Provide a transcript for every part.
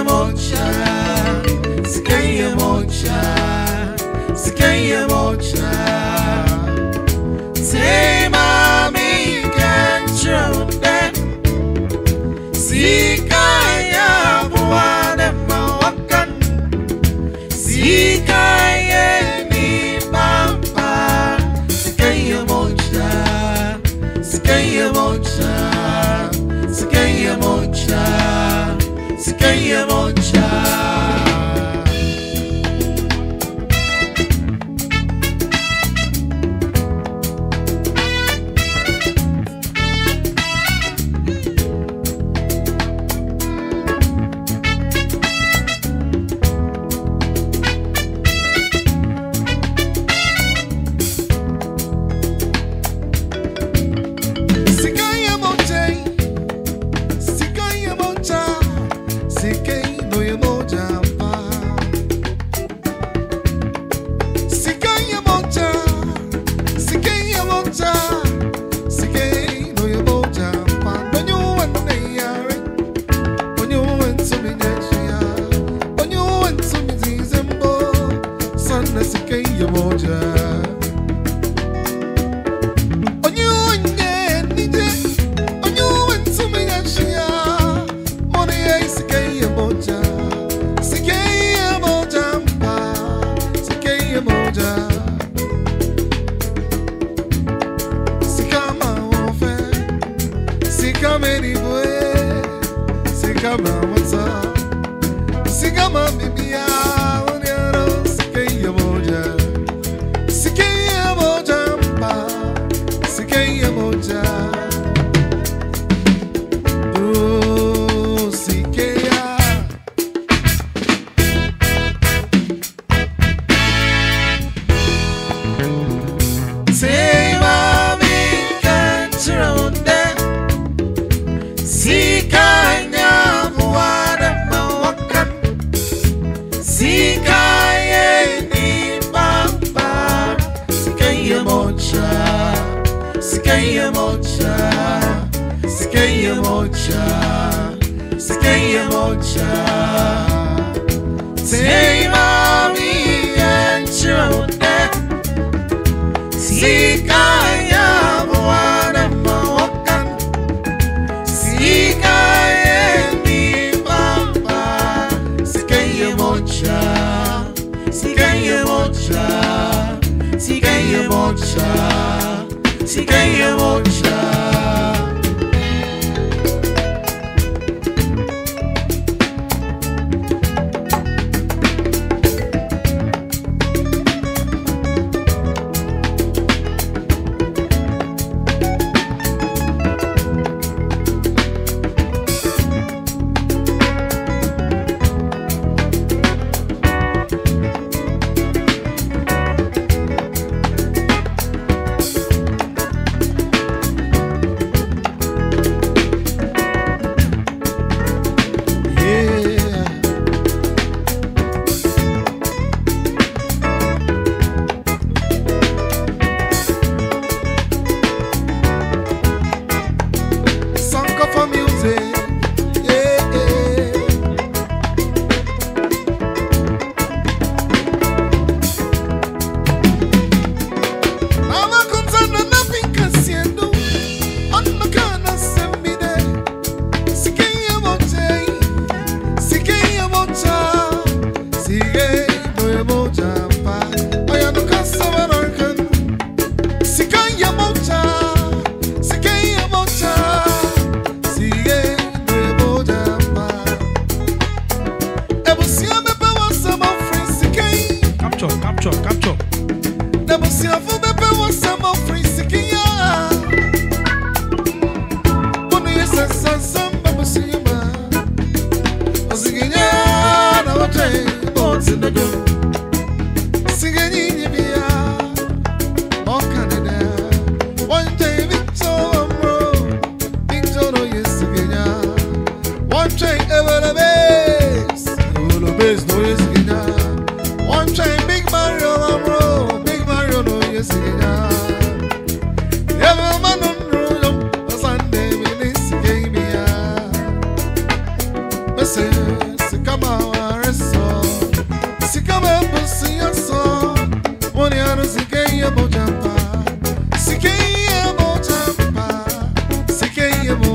Skank mocha, skank mocha, skank mocha. Say, mommy, can't you then? Sika ya buwane mawakan, sika ye pampa. Mocha, skank mocha. que She can't hear what is to be now. One train ever.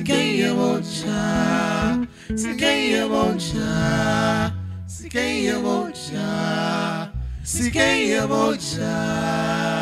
mocha, sikaya mocha, sikaya mocha, sikaya mocha, sikaya mocha.